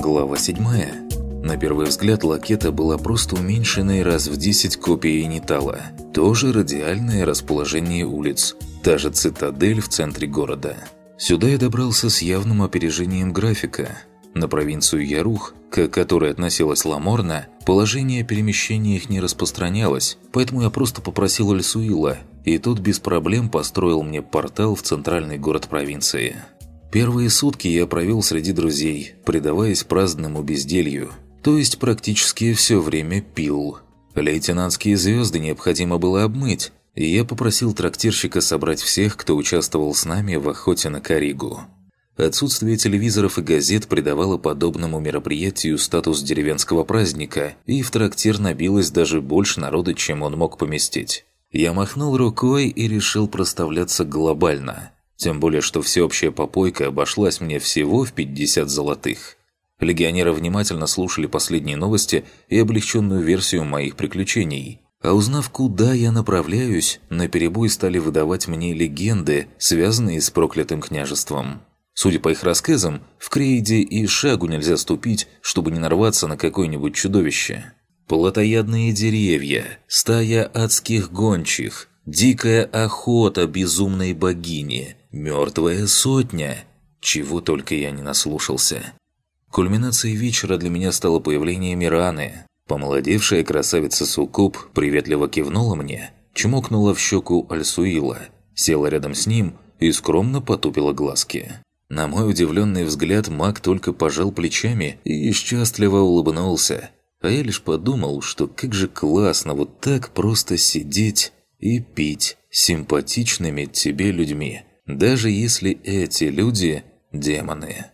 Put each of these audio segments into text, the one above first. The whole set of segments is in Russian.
Глава 7. На первый взгляд лакета была просто уменьшенной раз в 10 копией Нитала. Тоже радиальное расположение улиц. Та же цитадель в центре города. Сюда я добрался с явным опережением графика. На провинцию Ярух, к которой относилась Ламорна, положение перемещения их не распространялось, поэтому я просто попросил Альсуила, и тот без проблем построил мне портал в центральный город провинции. Первые сутки я провел среди друзей, предаваясь праздному безделью, то есть практически все время пил. Лейтенантские звезды необходимо было обмыть, и я попросил трактирщика собрать всех, кто участвовал с нами в охоте на Каригу. Отсутствие телевизоров и газет придавало подобному мероприятию статус деревенского праздника, и в трактир набилось даже больше народа, чем он мог поместить. Я махнул рукой и решил проставляться глобально – тем более, что всеобщая попойка обошлась мне всего в 50 золотых. Легионеры внимательно слушали последние новости и облегченную версию моих приключений. А узнав, куда я направляюсь, наперебой стали выдавать мне легенды, связанные с проклятым княжеством. Судя по их рассказам, в Крейде и шагу нельзя ступить, чтобы не нарваться на какое-нибудь чудовище. Плотоядные деревья, стая адских гончих, дикая охота безумной богини, Мертвая сотня! Чего только я не наслушался. Кульминацией вечера для меня стало появление Мираны. Помолодевшая красавица Сукуб приветливо кивнула мне, чмокнула в щеку Альсуила, села рядом с ним и скромно потупила глазки. На мой удивленный взгляд маг только пожал плечами и счастливо улыбнулся. А я лишь подумал, что как же классно вот так просто сидеть и пить симпатичными тебе людьми даже если эти люди – демоны.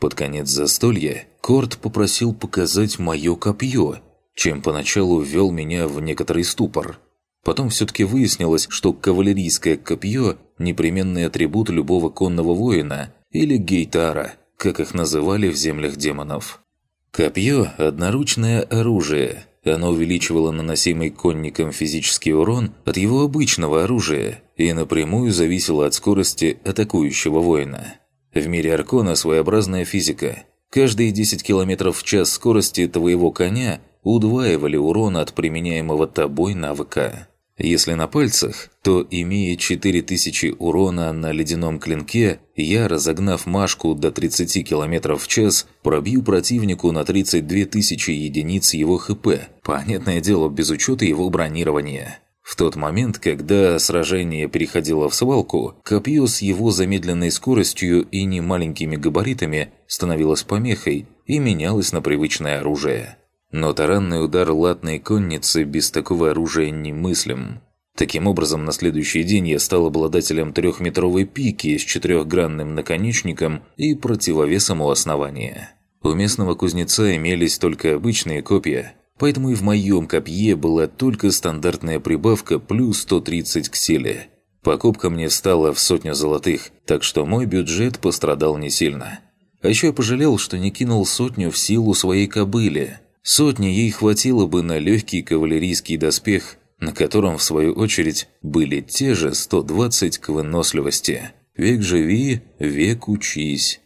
Под конец застолья Корт попросил показать мое копье, чем поначалу ввел меня в некоторый ступор. Потом все-таки выяснилось, что кавалерийское копье – непременный атрибут любого конного воина или гейтара, как их называли в землях демонов. Копье – одноручное оружие – оно увеличивало наносимый конником физический урон от его обычного оружия и напрямую зависело от скорости атакующего воина. В мире Аркона своеобразная физика. Каждые 10 км в час скорости твоего коня удваивали урон от применяемого тобой навыка. Если на пальцах, то, имея 4000 урона на ледяном клинке, я, разогнав Машку до 30 км в час, пробью противнику на 32 тысячи единиц его ХП, понятное дело, без учета его бронирования. В тот момент, когда сражение переходило в свалку, копье с его замедленной скоростью и немаленькими габаритами становилось помехой и менялось на привычное оружие. Но таранный удар латной конницы без такого оружия немыслим. Таким образом, на следующий день я стал обладателем трехметровой пики с четырехгранным наконечником и противовесом у основания. У местного кузнеца имелись только обычные копья, поэтому и в моем копье была только стандартная прибавка плюс 130 к силе. Покупка мне стала в сотню золотых, так что мой бюджет пострадал не сильно. А еще я пожалел, что не кинул сотню в силу своей кобыли – Сотни ей хватило бы на легкий кавалерийский доспех, на котором, в свою очередь, были те же 120 к выносливости. Век живи, век учись.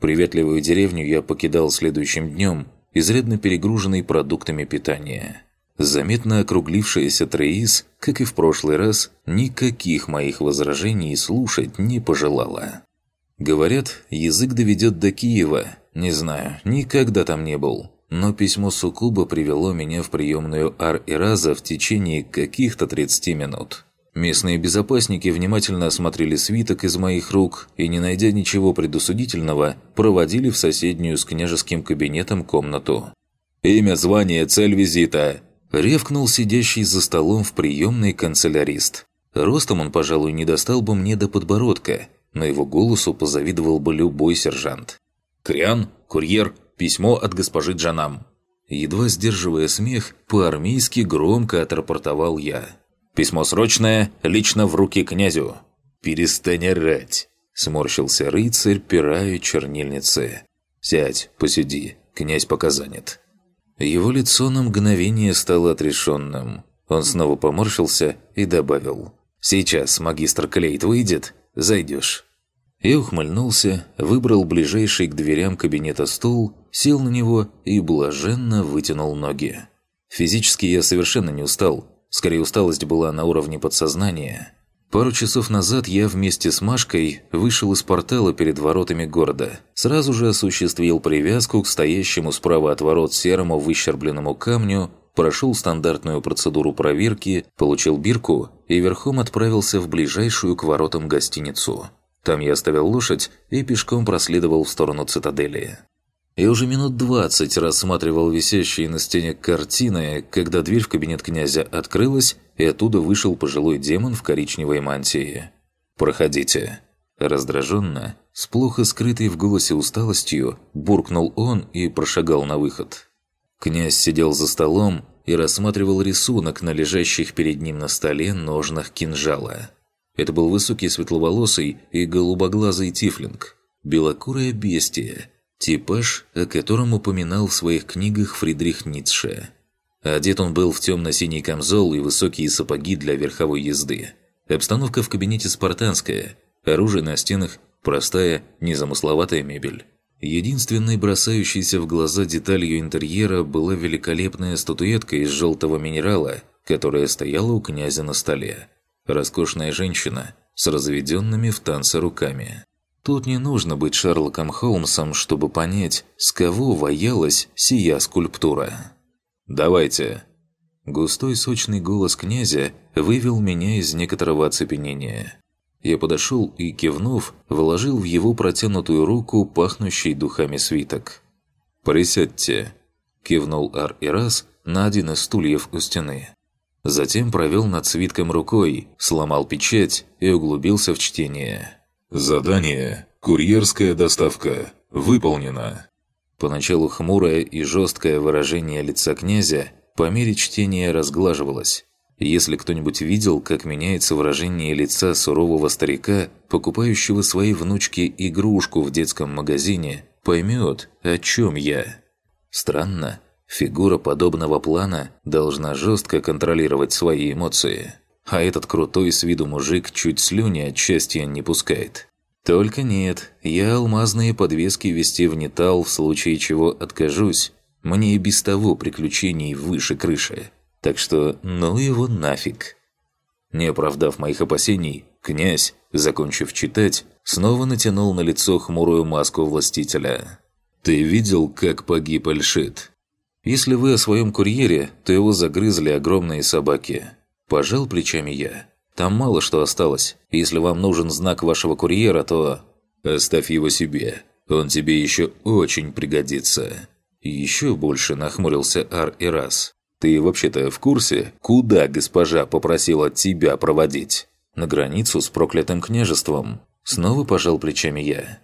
Приветливую деревню я покидал следующим днем, изрядно перегруженный продуктами питания. Заметно округлившаяся Троис, как и в прошлый раз, никаких моих возражений слушать не пожелала. Говорят, язык доведет до Киева. Не знаю, никогда там не был но письмо Сукуба привело меня в приемную Ар-Ираза в течение каких-то 30 минут. Местные безопасники внимательно осмотрели свиток из моих рук и, не найдя ничего предусудительного, проводили в соседнюю с княжеским кабинетом комнату. «Имя, звание, цель визита!» – ревкнул сидящий за столом в приемной канцелярист. Ростом он, пожалуй, не достал бы мне до подбородка, но его голосу позавидовал бы любой сержант. «Криан? Курьер? Письмо от госпожи Джанам. Едва сдерживая смех, по-армейски громко отрапортовал я. «Письмо срочное, лично в руки князю». «Перестань орать!» – сморщился рыцарь, пера и чернильницы. «Сядь, посиди, князь пока занят». Его лицо на мгновение стало отрешенным. Он снова поморщился и добавил. «Сейчас магистр Клейт выйдет, зайдешь». Я ухмыльнулся, выбрал ближайший к дверям кабинета стул, сел на него и блаженно вытянул ноги. Физически я совершенно не устал. Скорее, усталость была на уровне подсознания. Пару часов назад я вместе с Машкой вышел из портала перед воротами города. Сразу же осуществил привязку к стоящему справа от ворот серому выщербленному камню, прошел стандартную процедуру проверки, получил бирку и верхом отправился в ближайшую к воротам гостиницу. Там я оставил лошадь и пешком проследовал в сторону цитадели. Я уже минут двадцать рассматривал висящие на стене картины, когда дверь в кабинет князя открылась, и оттуда вышел пожилой демон в коричневой мантии. «Проходите». Раздраженно, с плохо скрытой в голосе усталостью, буркнул он и прошагал на выход. Князь сидел за столом и рассматривал рисунок на лежащих перед ним на столе ножнах кинжала. Это был высокий светловолосый и голубоглазый тифлинг, белокурое бестие – Типаж, о котором упоминал в своих книгах Фридрих Ницше. Одет он был в темно-синий камзол и высокие сапоги для верховой езды. Обстановка в кабинете спартанская, оружие на стенах, простая, незамысловатая мебель. Единственной бросающейся в глаза деталью интерьера была великолепная статуэтка из желтого минерала, которая стояла у князя на столе. Роскошная женщина с разведенными в танце руками. Тут не нужно быть Шерлоком Холмсом, чтобы понять, с кого воялась сия скульптура. «Давайте!» Густой сочный голос князя вывел меня из некоторого оцепенения. Я подошел и, кивнув, вложил в его протянутую руку пахнущий духами свиток. «Присядьте!» – кивнул Ар-Ирас на один из стульев у стены. Затем провел над свитком рукой, сломал печать и углубился в чтение. Задание «Курьерская доставка» выполнено. Поначалу хмурое и жесткое выражение лица князя по мере чтения разглаживалось. Если кто-нибудь видел, как меняется выражение лица сурового старика, покупающего своей внучке игрушку в детском магазине, поймет, о чем я. Странно, фигура подобного плана должна жестко контролировать свои эмоции а этот крутой с виду мужик чуть слюни от счастья не пускает. Только нет, я алмазные подвески вести в Нетал в случае чего откажусь. Мне и без того приключений выше крыши. Так что ну его нафиг. Не оправдав моих опасений, князь, закончив читать, снова натянул на лицо хмурую маску властителя. «Ты видел, как погиб Альшит? Если вы о своем курьере, то его загрызли огромные собаки. Пожал плечами я. Там мало что осталось. Если вам нужен знак вашего курьера, то... Оставь его себе. Он тебе еще очень пригодится. Еще больше нахмурился Ар и раз. Ты вообще-то в курсе, куда госпожа попросила тебя проводить? На границу с проклятым княжеством. Снова пожал плечами я.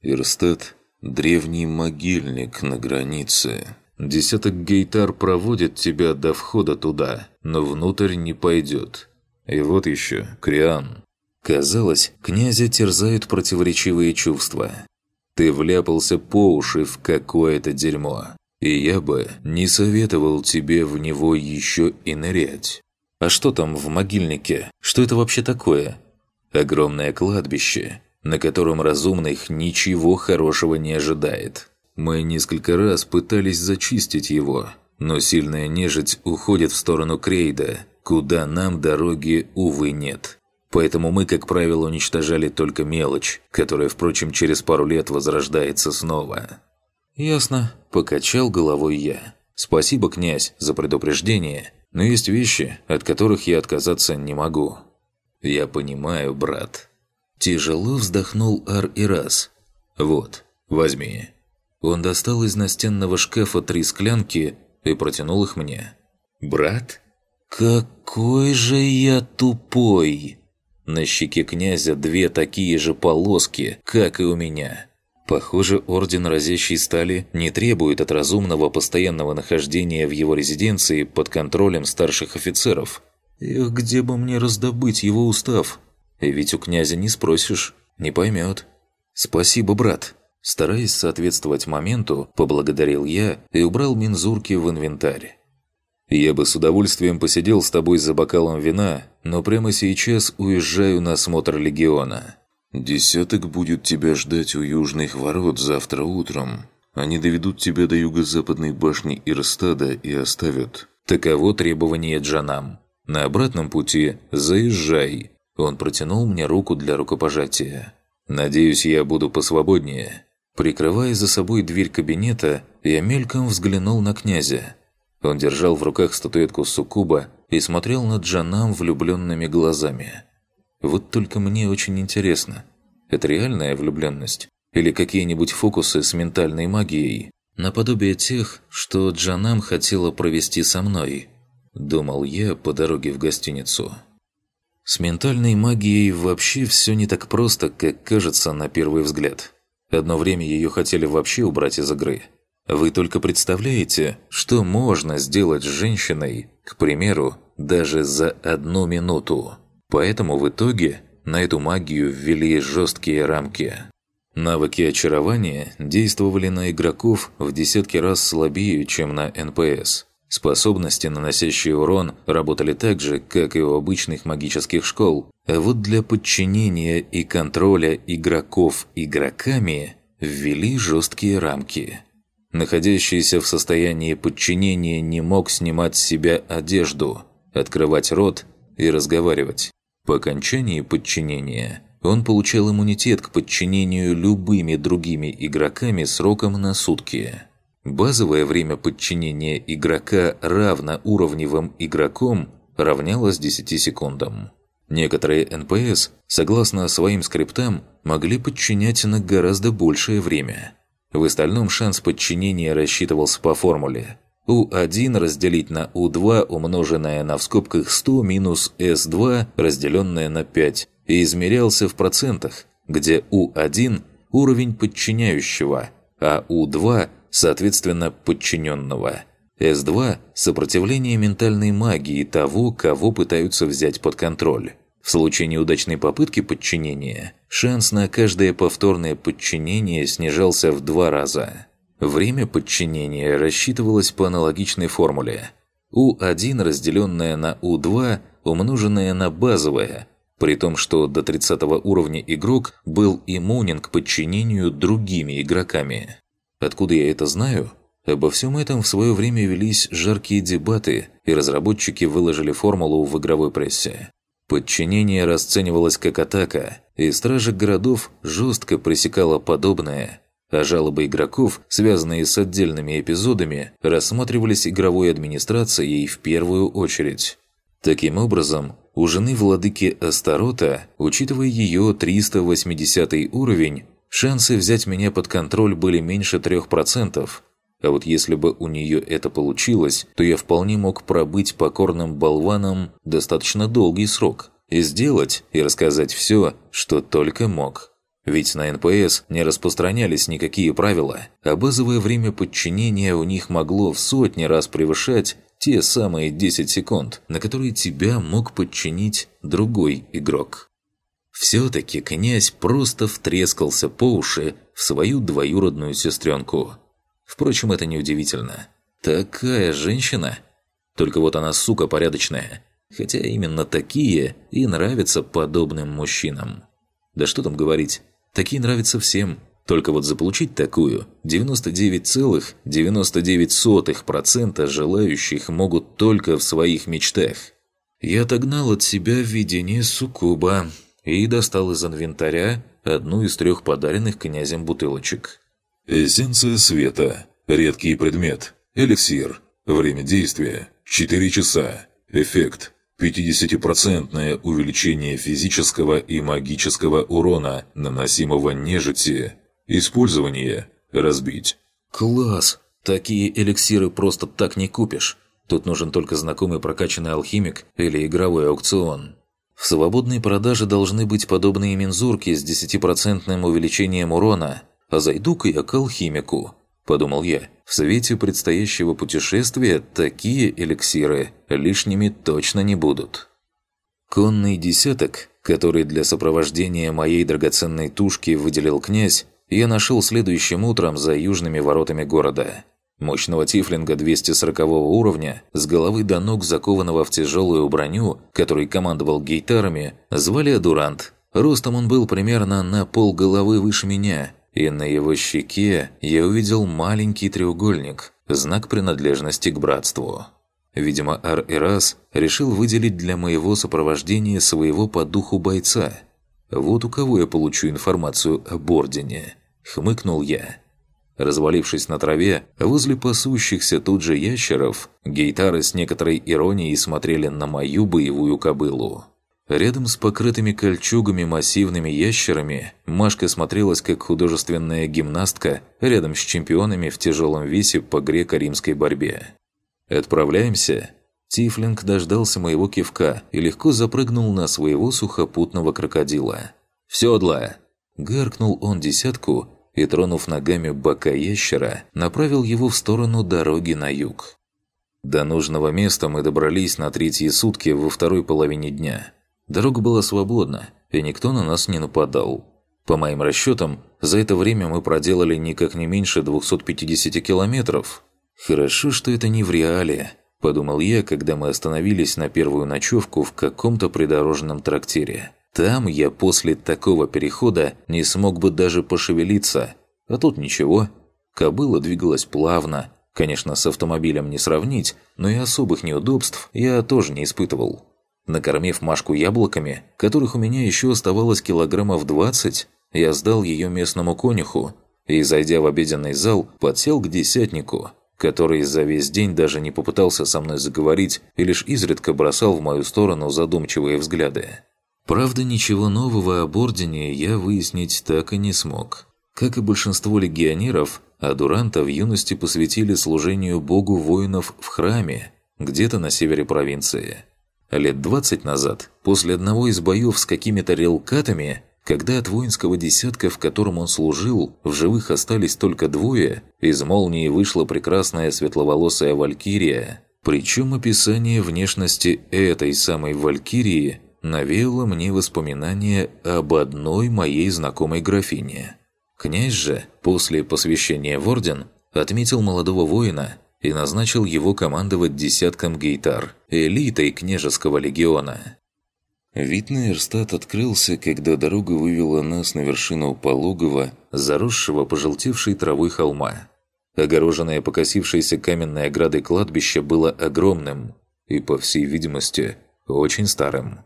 Ирстед – древний могильник на границе. Десяток гейтар проводит тебя до входа туда, но внутрь не пойдет. И вот еще, Криан. Казалось, князя терзают противоречивые чувства. Ты вляпался по уши в какое-то дерьмо. И я бы не советовал тебе в него еще и нырять. А что там в могильнике? Что это вообще такое? Огромное кладбище, на котором разумных ничего хорошего не ожидает. Мы несколько раз пытались зачистить его, но сильная нежить уходит в сторону Крейда, куда нам дороги, увы, нет. Поэтому мы, как правило, уничтожали только мелочь, которая, впрочем, через пару лет возрождается снова. «Ясно», – покачал головой я. «Спасибо, князь, за предупреждение, но есть вещи, от которых я отказаться не могу». «Я понимаю, брат». Тяжело вздохнул Ар и раз. «Вот, возьми». Он достал из настенного шкафа три склянки и протянул их мне. «Брат? Какой же я тупой!» На щеке князя две такие же полоски, как и у меня. Похоже, Орден Разящей Стали не требует от разумного постоянного нахождения в его резиденции под контролем старших офицеров. Эх, где бы мне раздобыть его устав? Ведь у князя не спросишь, не поймет. «Спасибо, брат», Стараясь соответствовать моменту, поблагодарил я и убрал мензурки в инвентарь. «Я бы с удовольствием посидел с тобой за бокалом вина, но прямо сейчас уезжаю на осмотр легиона». «Десяток будет тебя ждать у южных ворот завтра утром. Они доведут тебя до юго-западной башни Ирстада и оставят. Таково требование Джанам. На обратном пути заезжай». Он протянул мне руку для рукопожатия. «Надеюсь, я буду посвободнее». Прикрывая за собой дверь кабинета, я мельком взглянул на князя. Он держал в руках статуэтку суккуба и смотрел на Джанам влюбленными глазами. Вот только мне очень интересно, это реальная влюбленность? Или какие-нибудь фокусы с ментальной магией? Наподобие тех, что Джанам хотела провести со мной, думал я по дороге в гостиницу. С ментальной магией вообще все не так просто, как кажется на первый взгляд. Одно время ее хотели вообще убрать из игры. Вы только представляете, что можно сделать с женщиной, к примеру, даже за одну минуту. Поэтому в итоге на эту магию ввели жесткие рамки. Навыки очарования действовали на игроков в десятки раз слабее, чем на НПС. Способности, наносящие урон, работали так же, как и у обычных магических школ. А вот для подчинения и контроля игроков игроками ввели жесткие рамки. Находящийся в состоянии подчинения не мог снимать с себя одежду, открывать рот и разговаривать. По окончании подчинения он получал иммунитет к подчинению любыми другими игроками сроком на сутки. Базовое время подчинения игрока равноуровневым игроком равнялось 10 секундам. Некоторые НПС, согласно своим скриптам, могли подчинять на гораздо большее время. В остальном шанс подчинения рассчитывался по формуле. U1 разделить на U2 умноженное на в скобках 100 минус S2 разделенное на 5 и измерялся в процентах, где U1 – уровень подчиняющего, а U2 – соответственно подчиненного. S2 – сопротивление ментальной магии того, кого пытаются взять под контроль. В случае неудачной попытки подчинения, шанс на каждое повторное подчинение снижался в два раза. Время подчинения рассчитывалось по аналогичной формуле. U1 разделенное на U2 умноженное на базовое, при том, что до 30 уровня игрок был иммунен к подчинению другими игроками. Откуда я это знаю? Обо всем этом в свое время велись жаркие дебаты, и разработчики выложили формулу в игровой прессе. Подчинение расценивалось как атака, и стражи городов жестко пресекала подобное, а жалобы игроков, связанные с отдельными эпизодами, рассматривались игровой администрацией в первую очередь. Таким образом, у жены владыки Астарота, учитывая ее 380 уровень, шансы взять меня под контроль были меньше 3%, а вот если бы у нее это получилось, то я вполне мог пробыть покорным болваном достаточно долгий срок и сделать и рассказать все, что только мог. Ведь на НПС не распространялись никакие правила, а базовое время подчинения у них могло в сотни раз превышать те самые 10 секунд, на которые тебя мог подчинить другой игрок. Все-таки князь просто втрескался по уши в свою двоюродную сестренку – Впрочем, это неудивительно. Такая женщина. Только вот она сука порядочная. Хотя именно такие и нравятся подобным мужчинам. Да что там говорить, такие нравятся всем. Только вот заполучить такую 99,99% желающих могут только в своих мечтах. Я отогнал от себя видение суккуба и достал из инвентаря одну из трех подаренных князем бутылочек. Эссенция света. Редкий предмет. Эликсир. Время действия. 4 часа. Эффект. 50% увеличение физического и магического урона, наносимого нежити. Использование. Разбить. Класс! Такие эликсиры просто так не купишь. Тут нужен только знакомый прокачанный алхимик или игровой аукцион. В свободной продаже должны быть подобные мензурки с 10% увеличением урона, а зайду-ка я к алхимику», – подумал я. «В свете предстоящего путешествия такие эликсиры лишними точно не будут». Конный десяток, который для сопровождения моей драгоценной тушки выделил князь, я нашел следующим утром за южными воротами города. Мощного тифлинга 240 уровня, с головы до ног закованного в тяжелую броню, который командовал гейтарами, звали Адурант, Ростом он был примерно на пол головы выше меня, и на его щеке я увидел маленький треугольник, знак принадлежности к братству. Видимо, Ар-Ирас решил выделить для моего сопровождения своего по духу бойца. Вот у кого я получу информацию об Ордене. Хмыкнул я. Развалившись на траве, возле пасущихся тут же ящеров, гейтары с некоторой иронией смотрели на мою боевую кобылу. Рядом с покрытыми кольчугами массивными ящерами Машка смотрелась как художественная гимнастка рядом с чемпионами в тяжелом весе по греко-римской борьбе. «Отправляемся?» Тифлинг дождался моего кивка и легко запрыгнул на своего сухопутного крокодила. «В седло!» Гаркнул он десятку и, тронув ногами бока ящера, направил его в сторону дороги на юг. До нужного места мы добрались на третьи сутки во второй половине дня. Дорога была свободна, и никто на нас не нападал. По моим расчетам, за это время мы проделали никак не меньше 250 километров – «Хорошо, что это не в реале», – подумал я, когда мы остановились на первую ночевку в каком-то придорожном трактире. Там я после такого перехода не смог бы даже пошевелиться. А тут ничего. Кобыла двигалась плавно. Конечно, с автомобилем не сравнить, но и особых неудобств я тоже не испытывал. Накормив Машку яблоками, которых у меня еще оставалось килограммов 20, я сдал ее местному конюху и, зайдя в обеденный зал, подсел к десятнику – который за весь день даже не попытался со мной заговорить и лишь изредка бросал в мою сторону задумчивые взгляды. Правда, ничего нового об Ордене я выяснить так и не смог. Как и большинство легионеров, Адуранта в юности посвятили служению богу воинов в храме, где-то на севере провинции. Лет 20 назад, после одного из боев с какими-то релкатами, когда от воинского десятка, в котором он служил, в живых остались только двое, из молнии вышла прекрасная светловолосая валькирия. Причем описание внешности этой самой валькирии навеяло мне воспоминания об одной моей знакомой графине. Князь же, после посвящения в орден, отметил молодого воина и назначил его командовать десятком гейтар, элитой княжеского легиона. Вид на Эрстат открылся, когда дорога вывела нас на вершину пологого, заросшего пожелтевшей травой холма. Огороженное покосившейся каменной оградой кладбище было огромным и, по всей видимости, очень старым.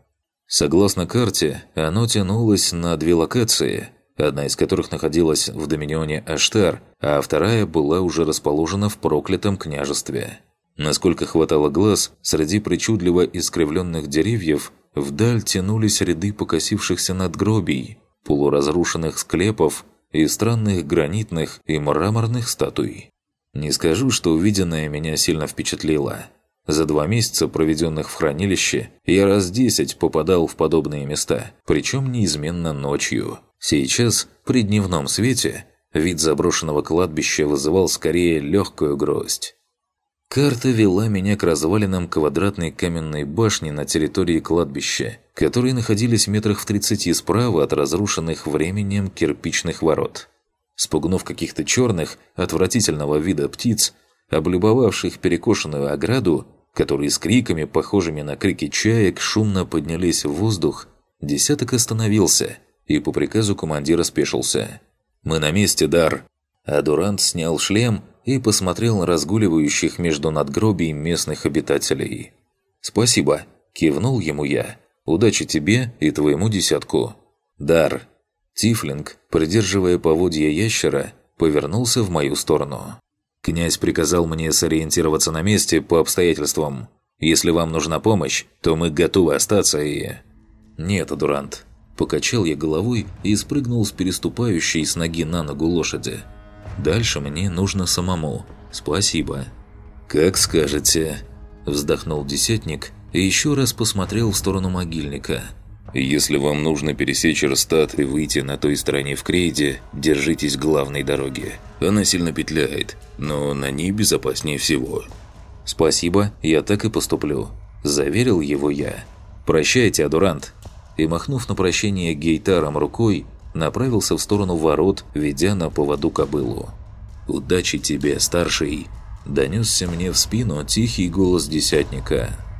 Согласно карте, оно тянулось на две локации, одна из которых находилась в доминионе Аштар, а вторая была уже расположена в проклятом княжестве. Насколько хватало глаз, среди причудливо искривленных деревьев – Вдаль тянулись ряды покосившихся надгробий, полуразрушенных склепов и странных гранитных и мраморных статуй. Не скажу, что увиденное меня сильно впечатлило. За два месяца, проведенных в хранилище, я раз десять попадал в подобные места, причем неизменно ночью. Сейчас, при дневном свете, вид заброшенного кладбища вызывал скорее легкую грусть. Карта вела меня к развалинам квадратной каменной башни на территории кладбища, которые находились метрах в 30 справа от разрушенных временем кирпичных ворот. Спугнув каких-то черных, отвратительного вида птиц, облюбовавших перекошенную ограду, которые с криками, похожими на крики чаек, шумно поднялись в воздух, десяток остановился и по приказу командира спешился. «Мы на месте, Дар!» А Дурант снял шлем и посмотрел на разгуливающих между надгробий местных обитателей. «Спасибо», – кивнул ему я. «Удачи тебе и твоему десятку». «Дар». Тифлинг, придерживая поводья ящера, повернулся в мою сторону. «Князь приказал мне сориентироваться на месте по обстоятельствам. Если вам нужна помощь, то мы готовы остаться и...» «Нет, Дурант». Покачал я головой и спрыгнул с переступающей с ноги на ногу лошади. Дальше мне нужно самому. Спасибо». «Как скажете», – вздохнул десятник и еще раз посмотрел в сторону могильника. «Если вам нужно пересечь Рстат и выйти на той стороне в Крейде, держитесь главной дороги. Она сильно петляет, но на ней безопаснее всего». «Спасибо, я так и поступлю», – заверил его я. «Прощайте, адурант». И махнув на прощение гейтаром рукой, направился в сторону ворот, ведя на поводу кобылу. «Удачи тебе, старший!» – донесся мне в спину тихий голос десятника –